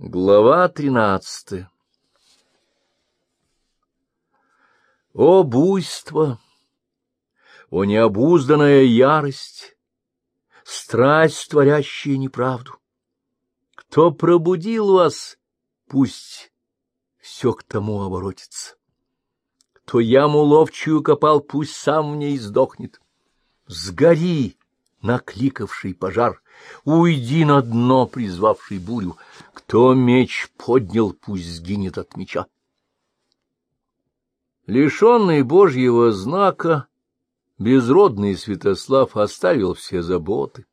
Глава тринадцатая О буйство! О необузданная ярость! Страсть, творящая неправду! Кто пробудил вас, пусть все к тому оборотится. Кто яму ловчую копал, пусть сам в ней сдохнет. Сгори, накликавший пожар, уйди на дно, призвавший бурю. Кто меч поднял, пусть сгинет от меча. Лишенный Божьего знака, безродный Святослав оставил все заботы,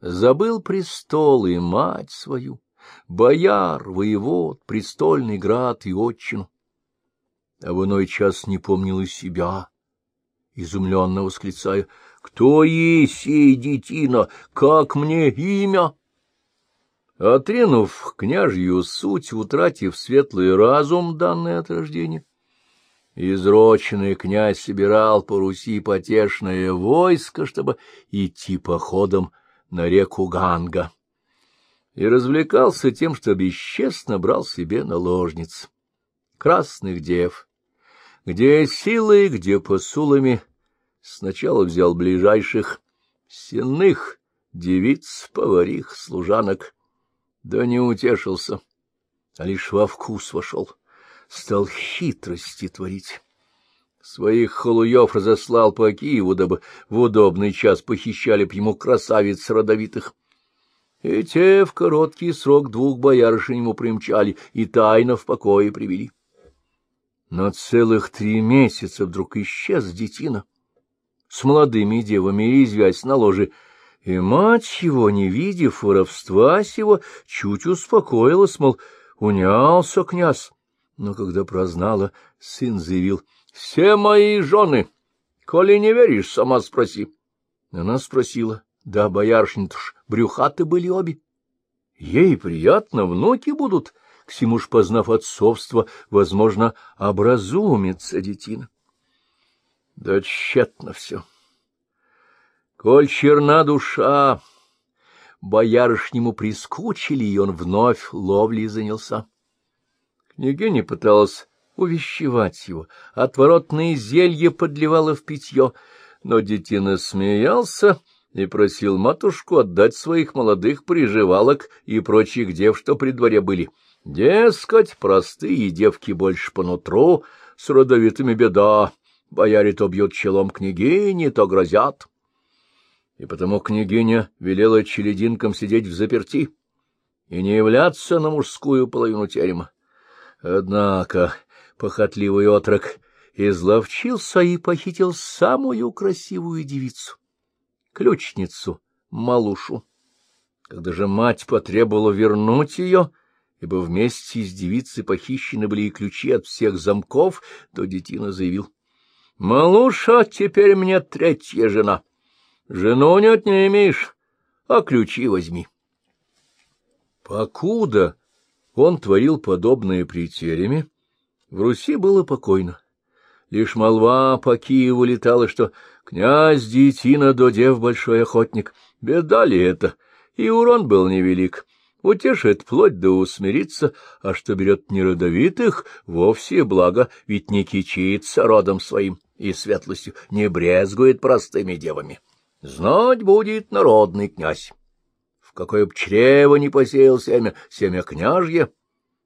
забыл престол и мать свою, бояр, воевод, престольный град и отчину. А в иной час не помнил и себя, изумленно восклицая, «Кто есть сей детина? Как мне имя?» Отринув княжью суть, утратив светлый разум, данный от рождения, изроченный князь собирал по Руси потешное войско, чтобы идти походом на реку Ганга, и развлекался тем, что бесчестно брал себе наложниц, красных дев, где силой, где посулами, сначала взял ближайших, сенных, девиц, поварих, служанок, да не утешился, а лишь во вкус вошел, стал хитрости творить. Своих холуев разослал по Киеву, дабы в удобный час похищали б ему красавиц родовитых. И те в короткий срок двух боярышень ему примчали и тайно в покое привели. Но целых три месяца вдруг исчез детина с молодыми девами, извясь на ложе, и мать его, не видев воровства сего, чуть успокоилась, мол, унялся князь. Но когда прознала, сын заявил, — Все мои жены, коли не веришь, сама спроси. Она спросила, да, боярышни-то ж брюхаты были обе. Ей приятно, внуки будут, к всему ж познав отцовство, возможно, образумится детина. Да тщетно все. Коль черна душа, боярышнему прискучили, и он вновь ловлей занялся. Княгиня пыталась увещевать его, отворотные зелья подливала в питье, но детина смеялся и просил матушку отдать своих молодых приживалок и прочих дев, что при дворе были. Дескать, простые девки больше по нутру, с родовитыми беда, бояре то бьют челом княгини, то грозят и потому княгиня велела челединкам сидеть в заперти и не являться на мужскую половину терема. Однако похотливый отрок изловчился и похитил самую красивую девицу, ключницу, малушу. Когда же мать потребовала вернуть ее, ибо вместе с девицей похищены были и ключи от всех замков, то детина заявил, — Малуша теперь мне третья жена. — Жену не имеешь, а ключи возьми. Покуда он творил подобные при тереме, в Руси было покойно. Лишь молва по Киеву летала, что князь Детина до дев большой охотник. Беда ли это? И урон был невелик. Утешит плоть да усмирится, а что берет неродовитых, вовсе благо, ведь не кичится родом своим и светлостью, не брезгует простыми девами. Знать будет народный князь. В какое б чрево не посеял семя, семя княжье.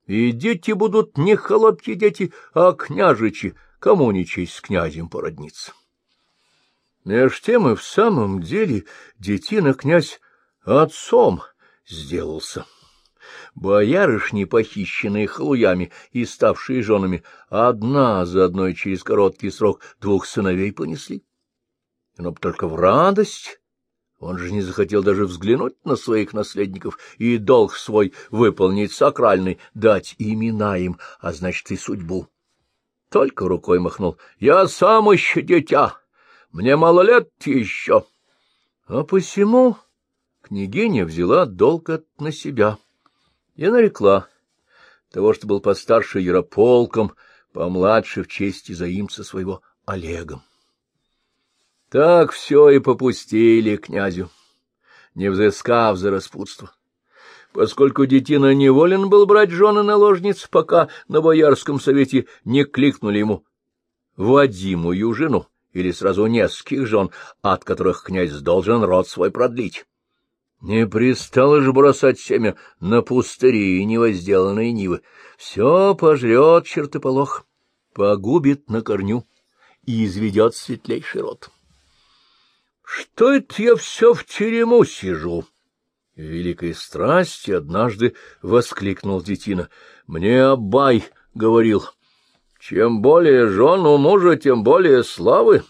И дети будут не холопки дети, а княжичи, кому не честь с князем породниться. Меж тем и в самом деле детина князь отцом сделался. Боярышни, похищенные халуями и ставшие женами, одна за одной через короткий срок двух сыновей понесли но только в радость. Он же не захотел даже взглянуть на своих наследников и долг свой выполнить сакральный, дать имена им, а значит и судьбу. Только рукой махнул. «Я сам еще дитя, мне мало лет еще». А посему княгиня взяла долг на себя и нарекла того, что был постарше Ярополком, помладше в честь заимца своего Олегом. Так все и попустили князю, не взыскав за распутство. поскольку детина неволен был брать жены наложниц, пока на Боярском совете не кликнули ему Вадимую жену или сразу нескольких жен, от которых князь должен род свой продлить. Не пристало же бросать семя на пустыри и невозделанные нивы. Все пожрет чертополох, погубит на корню и изведет светлейший род. Что это я все в терему сижу? В великой страсти однажды воскликнул детина. Мне Абай говорил, чем более жен у мужа, тем более славы.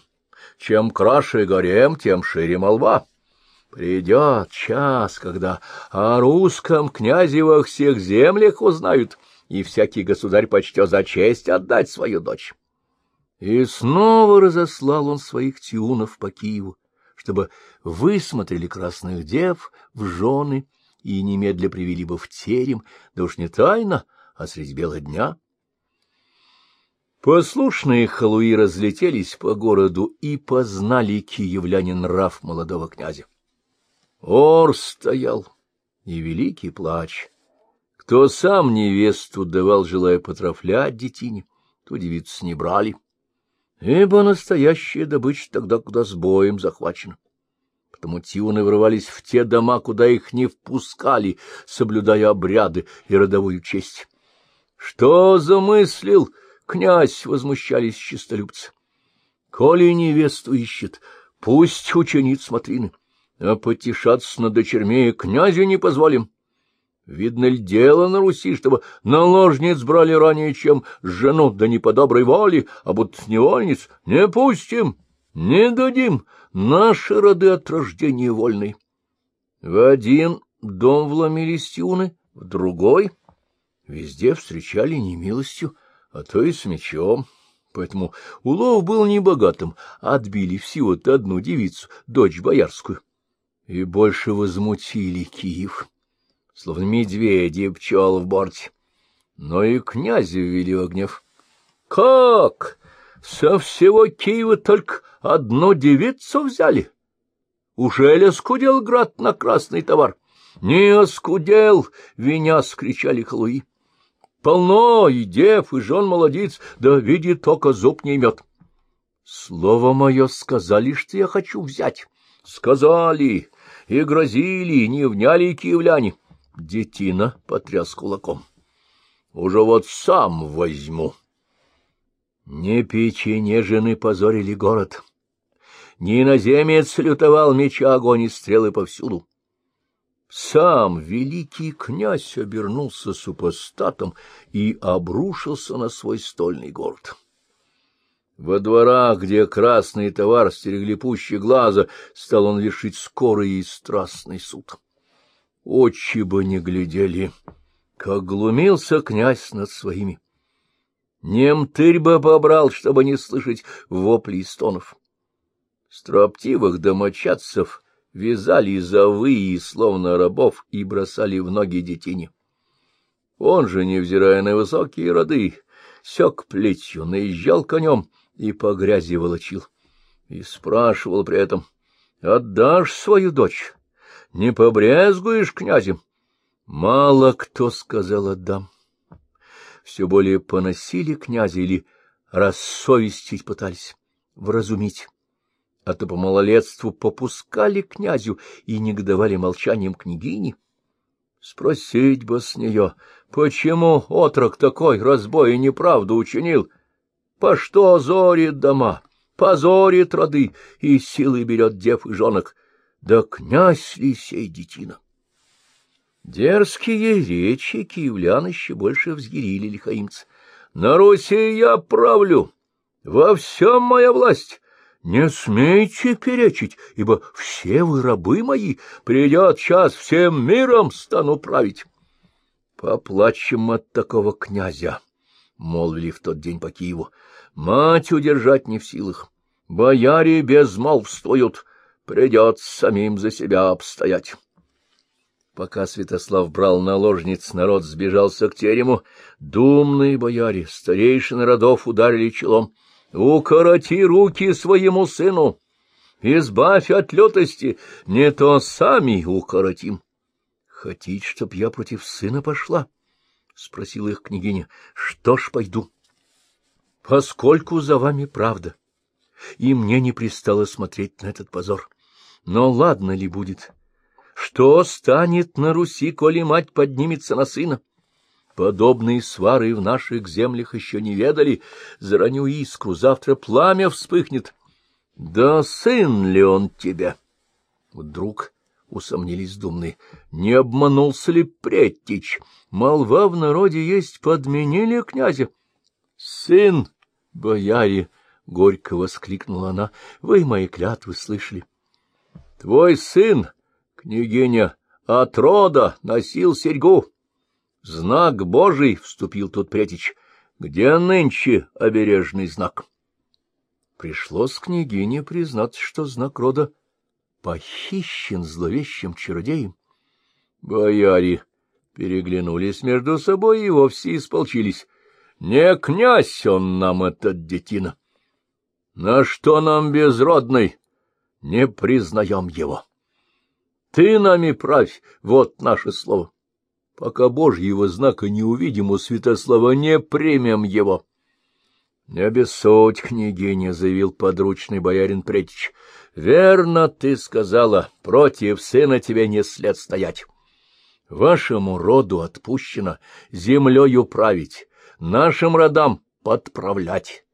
Чем краше гарем, тем шире молва. Придет час, когда о русском князе во всех землях узнают, и всякий государь почтет за честь отдать свою дочь. И снова разослал он своих тиунов по Киеву, чтобы высмотрели красных дев в жены и немедля привели бы в терем, да уж не тайно, а средь бела дня. Послушные халуи разлетелись по городу и познали киевляне нрав молодого князя. Ор стоял, и великий плач. Кто сам невесту давал, желая потрафлять детине, то девицу не брали ибо настоящая добыча тогда куда с боем захвачена. Потому тиуны врывались в те дома, куда их не впускали, соблюдая обряды и родовую честь. Что замыслил князь, возмущались чистолюбцы. Коли невесту ищет, пусть учениц смотрины, а потешаться над дочерьми князю не позволим. Видно ли дело на Руси, чтобы наложниц брали ранее, чем жену, да не по доброй воле, а будто невольниц? Не пустим, не дадим, наши роды от рождения вольны. В один дом вломились тюны, в другой везде встречали немилостью, а то и с мечом. Поэтому улов был небогатым, отбили всего-то одну девицу, дочь боярскую, и больше возмутили Киев словно медведи пчел в борте. Но и князя ввели в гнев. — Как? Со всего Киева только одну девицу взяли? Уже ли оскудел град на красный товар? — Не оскудел! — виня скричали халуи. — Полно и дев, и жен молодец, да видит только зуб не имет. — Слово мое сказали, что я хочу взять. — Сказали и грозили, не вняли киевляне. — Детина потряс кулаком. — Уже вот сам возьму. Не жены позорили город. Не иноземец лютовал меча огонь и стрелы повсюду. Сам великий князь обернулся супостатом и обрушился на свой стольный город. Во дворах, где красный товар стерегли пуще глаза, стал он вершить скорый и страстный суд. Очи бы не глядели, как глумился князь над своими. Немтырь бы побрал, чтобы не слышать вопли и стонов. Строптивых домочадцев вязали завы и словно рабов и бросали в ноги детине. Он же, невзирая на высокие роды, сёк плетью, наезжал конем и по грязи волочил. И спрашивал при этом, — Отдашь свою дочь? не побрезгуешь князем? Мало кто сказал отдам. Все более поносили князя или рассовестить пытались, вразумить. А то по малолетству попускали князю и негодовали молчанием княгини. Спросить бы с нее, почему отрок такой разбой и неправду учинил? По что зорит дома, позорит роды и силы берет дев и жонок? да князь ли сей детина? Дерзкие речи киевлян еще больше взъярили лихаимцы. На Руси я правлю, во всем моя власть. Не смейте перечить, ибо все вы рабы мои, придет час, всем миром стану править. Поплачем от такого князя, — молвили в тот день по Киеву. Мать удержать не в силах, бояре безмолвствуют, Придется самим за себя обстоять. Пока Святослав брал наложниц, народ сбежался к терему. Думные бояре, старейшины родов ударили челом. «Укороти руки своему сыну! Избавь от лютости, не то сами укоротим!» Хотите, чтоб я против сына пошла? — спросила их княгиня. — Что ж, пойду. — Поскольку за вами правда, и мне не пристало смотреть на этот позор. Но ладно ли будет? Что станет на Руси, коли мать поднимется на сына? Подобные свары в наших землях еще не ведали. Зараню искру, завтра пламя вспыхнет. Да сын ли он тебя? Вдруг усомнились думные. Не обманулся ли Претич? Молва в народе есть, подменили князя. — Сын, бояре! — горько воскликнула она. — Вы мои клятвы слышали. — Твой сын, княгиня, от рода носил серьгу. — Знак Божий! — вступил тут Претич. — Где нынче обережный знак? Пришлось княгине признаться, что знак рода похищен зловещим чародеем. Бояре переглянулись между собой и вовсе исполчились. Не князь он нам, этот детина. На что нам безродный? Не признаем его. Ты нами правь, вот наше слово. Пока Божьего знака не увидим у Святослава, не примем его. — Не обессудь, княгиня, — заявил подручный боярин Претич. — Верно ты сказала, против сына тебе не след стоять. Вашему роду отпущено землею править, нашим родам подправлять.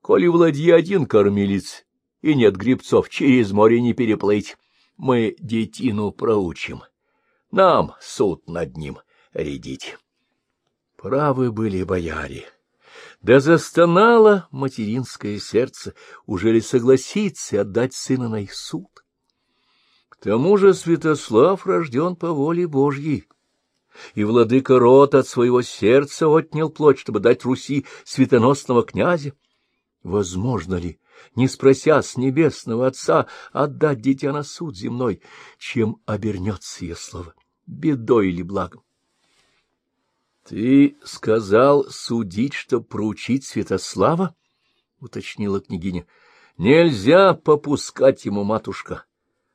Коли в ладье один кормилец, и нет грибцов, через море не переплыть, мы детину проучим. Нам суд над ним рядить. Правы были бояре. Да застонало материнское сердце, уже ли согласиться отдать сына на их суд? К тому же Святослав рожден по воле Божьей, и владыка рот от своего сердца отнял плоть, чтобы дать Руси светоносного князя. Возможно ли, не спрося с небесного Отца, отдать дитя на суд земной, чем обернется ее слово, бедой или благом? — Ты сказал судить, чтоб проучить Святослава? — уточнила княгиня. — Нельзя попускать ему, матушка.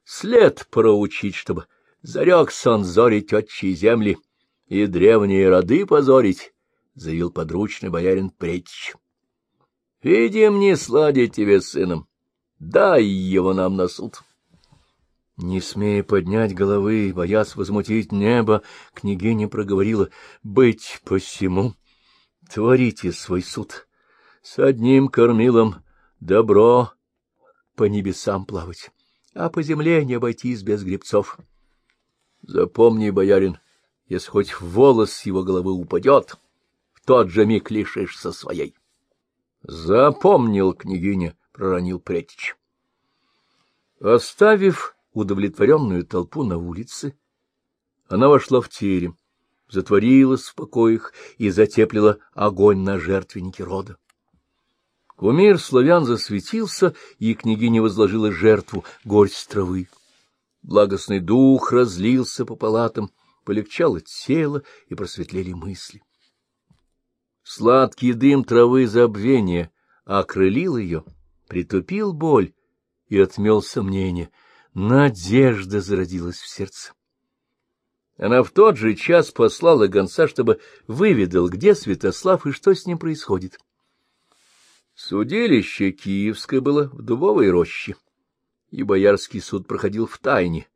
След проучить, чтобы зарекся он зорить отчие земли и древние роды позорить, — заявил подручный боярин Претич. — Видим, не сладить тебе с сыном. Дай его нам на суд. — не смея поднять головы, боясь возмутить небо, княгиня проговорила, — быть посему, творите свой суд. С одним кормилом добро по небесам плавать, а по земле не обойтись без гребцов. Запомни, боярин, если хоть волос с его головы упадет, в тот же миг лишишься своей. — Запомнил, княгиня, — проронил Претич. Оставив удовлетворенную толпу на улице, она вошла в терем, затворилась в покоях и затеплила огонь на жертвеннике рода. Кумир славян засветился, и княгиня возложила жертву горсть травы. Благостный дух разлился по палатам, полегчало тело и просветлели мысли. Сладкий дым травы забвения окрылил ее, притупил боль и отмел сомнения — Надежда зародилась в сердце. Она в тот же час послала гонца, чтобы выведал, где Святослав и что с ним происходит. Судилище Киевское было в дубовой роще, и боярский суд проходил в тайне.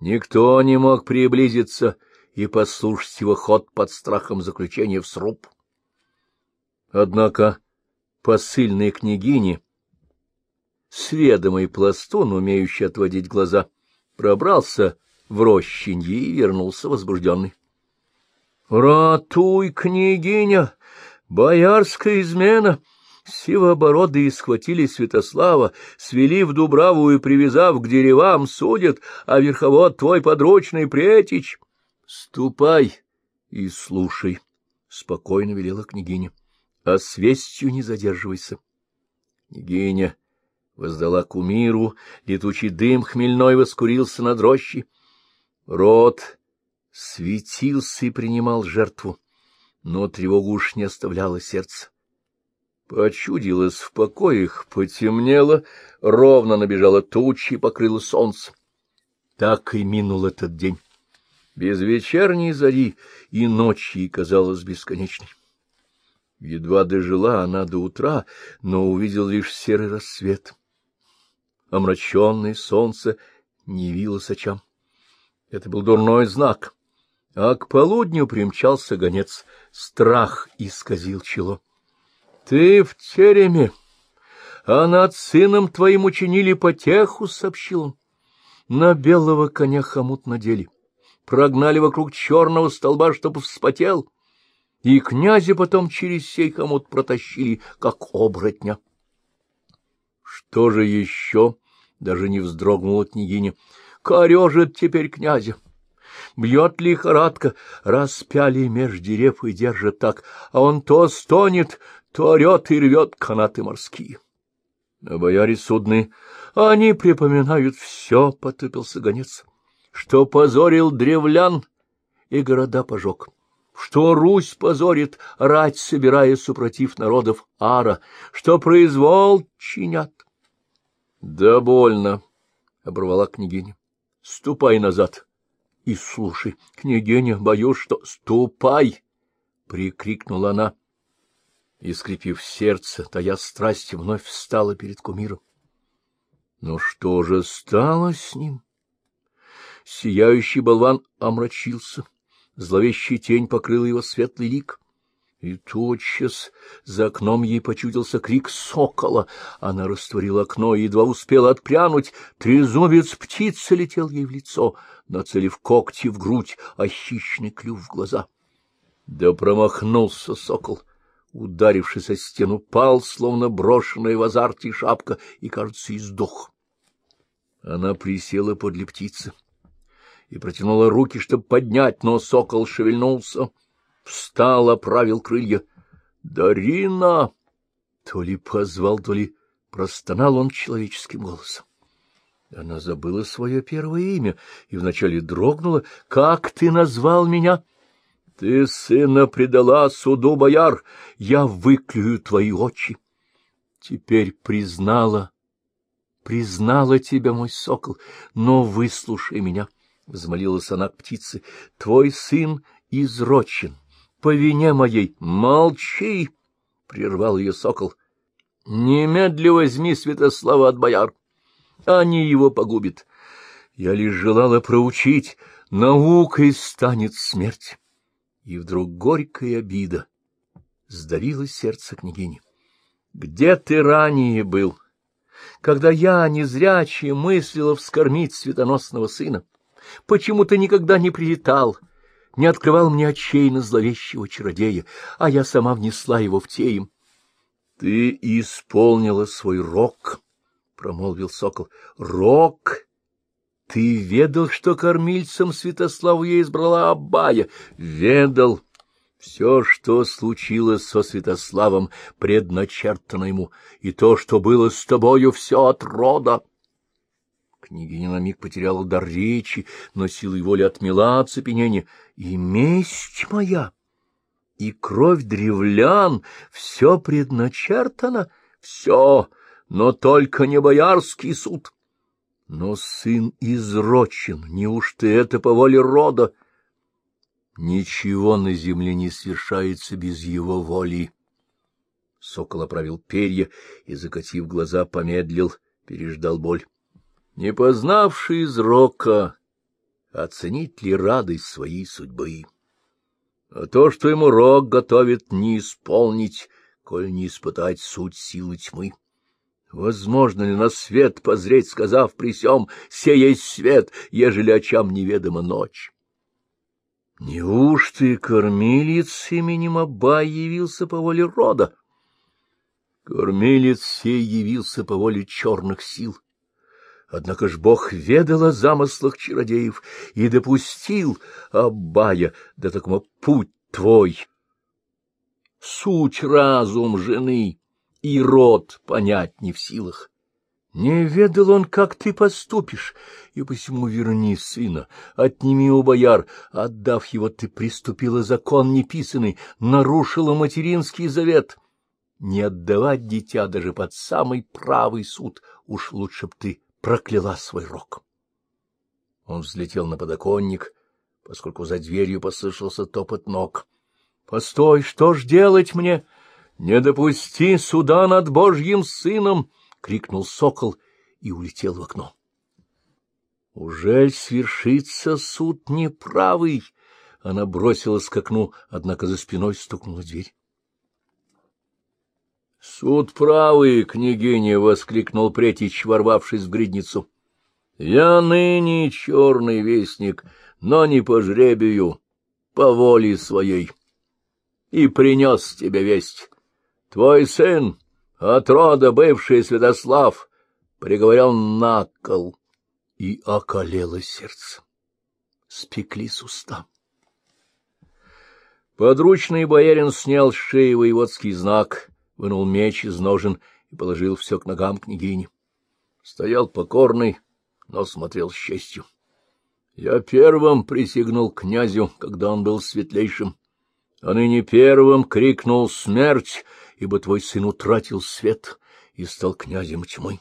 Никто не мог приблизиться и послушать его ход под страхом заключения в сруб. Однако посыльные княгини сведомый пластун, умеющий отводить глаза, пробрался в рощенье и вернулся возбужденный. — Ратуй, княгиня! Боярская измена! Сивобородые схватили Святослава, свели в Дубраву и, привязав к деревам, судят, а верховод твой подручный Претич. — Ступай и слушай, — спокойно велела княгиня, — а с вестью не задерживайся. Княгиня воздала кумиру, летучий дым хмельной воскурился над рощей. Рот светился и принимал жертву, но тревогу уж не оставляло сердце. Почудилось в покоях, потемнело, ровно набежала туча и покрыла солнце. Так и минул этот день. Без вечерней зари и ночи казалась бесконечной. Едва дожила она до утра, но увидел лишь серый рассвет. Омраченное солнце не явилось очам. Это был дурной знак. А к полудню примчался гонец. Страх исказил чело. — Ты в тереме, а над сыном твоим учинили потеху, — сообщил он. На белого коня хомут надели, прогнали вокруг черного столба, чтоб вспотел, и князя потом через сей хомут протащили, как оборотня. Что же еще? — даже не вздрогнула княгиня. — Корежит теперь князя. Бьет лихорадка, распяли меж дерев и держит так, а он то стонет, то орет и рвет канаты морские. А бояре судны, они припоминают все, — потупился гонец, — что позорил древлян и города пожег что Русь позорит, рать собирая супротив народов Ара, что произвол чинят. — Да больно, — оборвала княгиня. — Ступай назад и слушай. Княгиня, боюсь, что... — Ступай! — прикрикнула она. И, скрипив сердце, тая страсть вновь встала перед кумиром. Но что же стало с ним? Сияющий болван омрачился, зловещая тень покрыла его светлый лик — и тотчас за окном ей почудился крик сокола. Она растворила окно и едва успела отпрянуть. Трезубец птицы летел ей в лицо, нацелив когти в грудь, а хищный клюв в глаза. Да промахнулся сокол. Ударившись о стену, пал, словно брошенная в азарте шапка, и, кажется, издох. Она присела подле птицы и протянула руки, чтобы поднять, но сокол шевельнулся — встал, оправил крылья. «Дарина!» То ли позвал, то ли простонал он человеческим голосом. Она забыла свое первое имя и вначале дрогнула. «Как ты назвал меня?» «Ты сына предала суду, бояр! Я выклюю твои очи!» «Теперь признала, признала тебя, мой сокол, но выслушай меня!» — взмолилась она к птице. «Твой сын изрочен, по вине моей. Молчи! — прервал ее сокол. — Немедля возьми Святослава от бояр. Они его погубят. Я лишь желала проучить, наукой станет смерть. И вдруг горькая обида сдавила сердце княгини. — Где ты ранее был, когда я, незрячая, мыслила вскормить светоносного сына? Почему ты никогда не прилетал? — не открывал мне отчаянно зловещего чародея, а я сама внесла его в теем. — Ты исполнила свой рок, — промолвил сокол. — Рок! Ты ведал, что кормильцем Святославу я избрала Абая? Ведал. Все, что случилось со Святославом, предначертано ему, и то, что было с тобою, все от рода. Княгиня на миг потеряла дар речи, но силой воли отмела оцепенение. И месть моя, и кровь древлян, все предначертано, все, но только не боярский суд. Но сын изрочен, неужто это по воле рода? Ничего на земле не свершается без его воли. Сокол оправил перья и, закатив глаза, помедлил, переждал боль не познавший изрока, оценить ли радость своей судьбы. А то, что ему рок готовит, не исполнить, коль не испытать суть силы тьмы. Возможно ли на свет позреть, сказав при сём, «Се есть свет, ежели очам неведома ночь»? Неужто и кормилец именем Аба явился по воле рода? Кормилец сей явился по воле черных сил, Однако ж Бог ведал о замыслах чародеев и допустил Аббая, да такому путь твой. Суть разум жены и род понять не в силах. Не ведал он, как ты поступишь, и посему верни сына, отними у бояр, отдав его, ты приступила закон неписанный, нарушила материнский завет. Не отдавать дитя даже под самый правый суд, уж лучше б ты прокляла свой рог. Он взлетел на подоконник, поскольку за дверью послышался топот ног. — Постой, что ж делать мне? — Не допусти суда над Божьим сыном! — крикнул сокол и улетел в окно. — Ужель свершится суд неправый? Она бросилась к окну, однако за спиной стукнула дверь. — Суд правый, княгиня! — воскликнул Претич, ворвавшись в гридницу. — Я ныне черный вестник, но не по жребию, по воле своей. И принес тебе весть. Твой сын, от рода бывший Святослав, приговорил на кол, и околело сердце. Спеклись уста. Подручный боярин снял с шеи воеводский знак, вынул меч из ножен и положил все к ногам княгини. Стоял покорный, но смотрел с честью. Я первым присягнул князю, когда он был светлейшим, а ныне первым крикнул «Смерть!», ибо твой сын утратил свет и стал князем тьмы.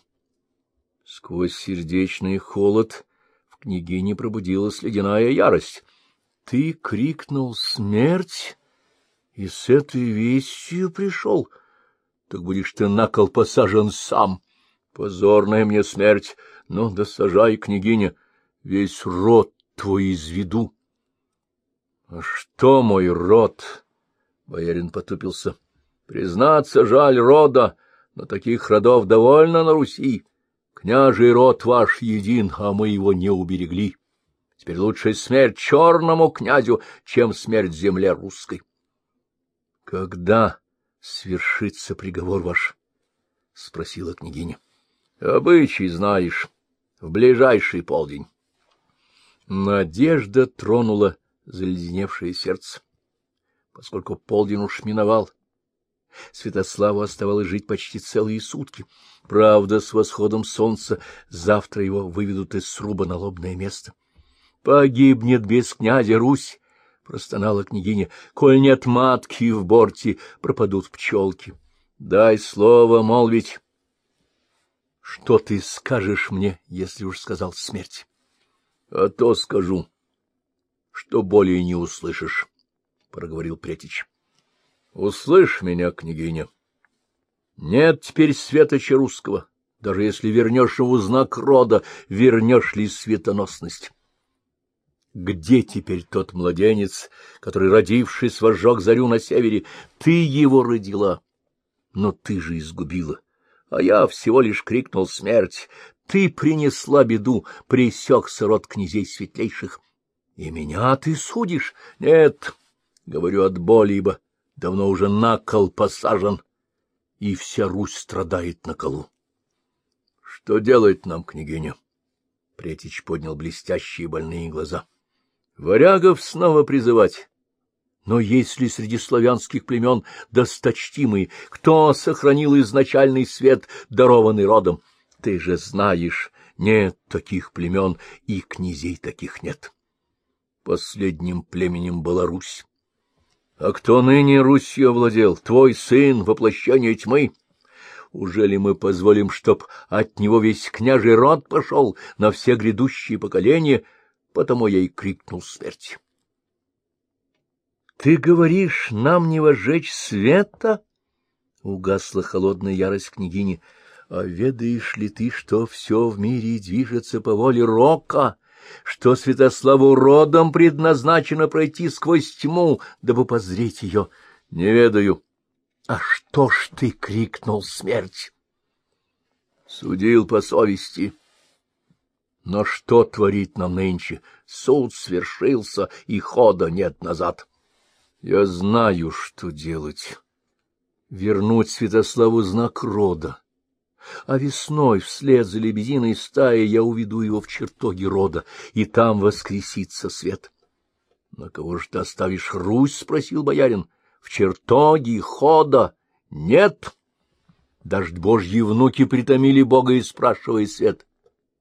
Сквозь сердечный холод в княгине пробудилась ледяная ярость. Ты крикнул «Смерть!» и с этой вестью пришел. Так будешь ты на кол посажен сам. Позорная мне смерть, но досажай, княгиня, весь род твой изведу. — А что мой род? — боярин потупился. — Признаться, жаль рода, но таких родов довольно на Руси. Княжий род ваш един, а мы его не уберегли. Теперь лучше смерть черному князю, чем смерть земле русской. — Когда свершится приговор ваш? — спросила княгиня. — Обычай знаешь, в ближайший полдень. Надежда тронула заледеневшее сердце. Поскольку полдень уж миновал, Святославу оставалось жить почти целые сутки. Правда, с восходом солнца завтра его выведут из сруба на лобное место. — Погибнет без князя Русь! — простонала княгиня. — Коль нет матки в борте, пропадут пчелки. Дай слово молвить. — Что ты скажешь мне, если уж сказал смерть? — А то скажу, что более не услышишь, — проговорил Претич. — Услышь меня, княгиня. Нет теперь светоча русского, даже если вернешь его знак рода, вернешь ли светоносность. Где теперь тот младенец, который, родившись, возжег зарю на севере? Ты его родила, но ты же изгубила, а я всего лишь крикнул смерть. Ты принесла беду, пресекся род князей светлейших. И меня ты судишь? Нет, говорю от боли, ибо давно уже на кол посажен, и вся Русь страдает на колу. Что делать нам, княгиня? Претич поднял блестящие больные глаза. Варягов снова призывать. Но есть ли среди славянских племен досточтимые, кто сохранил изначальный свет, дарованный родом? Ты же знаешь, нет таких племен, и князей таких нет. Последним племенем была Русь. А кто ныне Русью овладел? Твой сын, воплощение тьмы? Ужели мы позволим, чтоб от него весь княжий род пошел на все грядущие поколения? Потому я и крикнул смерть. — Ты говоришь, нам не возжечь света? — угасла холодная ярость княгини. А ведаешь ли ты, что все в мире движется по воле Рока, что Святославу родом предназначено пройти сквозь тьму, дабы позреть ее? Не ведаю. А что ж ты крикнул смерть? Судил по совести. Но что творит нам нынче? Суд свершился, и хода нет назад. Я знаю, что делать. Вернуть Святославу знак рода а весной вслед за лебединой стаей я уведу его в чертоги рода, и там воскресится свет. — На кого же ты оставишь Русь? — спросил боярин. — В чертоги хода нет. Дождь божьи внуки притомили Бога и спрашивая свет.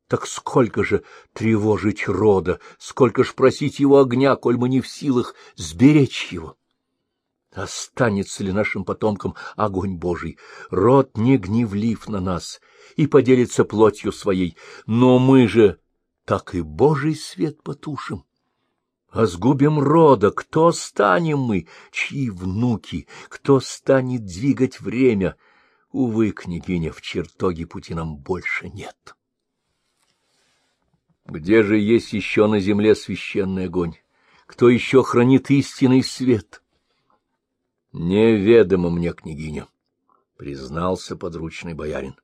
Так сколько же тревожить рода, сколько ж просить его огня, коль мы не в силах сберечь его? — Останется ли нашим потомкам огонь Божий? Род не гневлив на нас и поделится плотью своей, но мы же так и Божий свет потушим. А сгубим рода, кто станем мы, чьи внуки, кто станет двигать время? Увы, княгиня, в чертоге пути нам больше нет. Где же есть еще на земле священный огонь? Кто еще хранит истинный свет? Неведомо мне, княгиня, — признался подручный боярин.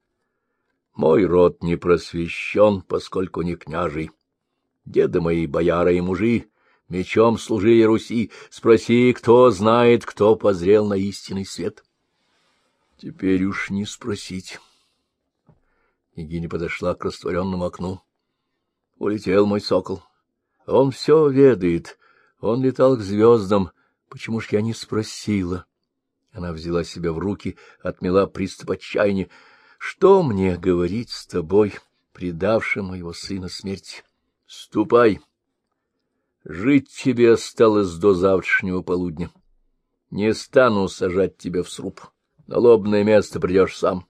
Мой род не просвещен, поскольку не княжий. Деды мои, бояры и мужи, мечом служили Руси. Спроси, кто знает, кто позрел на истинный свет. Теперь уж не спросить. Княгиня подошла к растворенному окну. Улетел мой сокол. Он все ведает. Он летал к звездам. Почему ж я не спросила? Она взяла себя в руки, отмела приступ отчаяния. Что мне говорить с тобой, предавшим моего сына смерти? Ступай. Жить тебе осталось до завтрашнего полудня. Не стану сажать тебя в сруб. На лобное место придешь сам.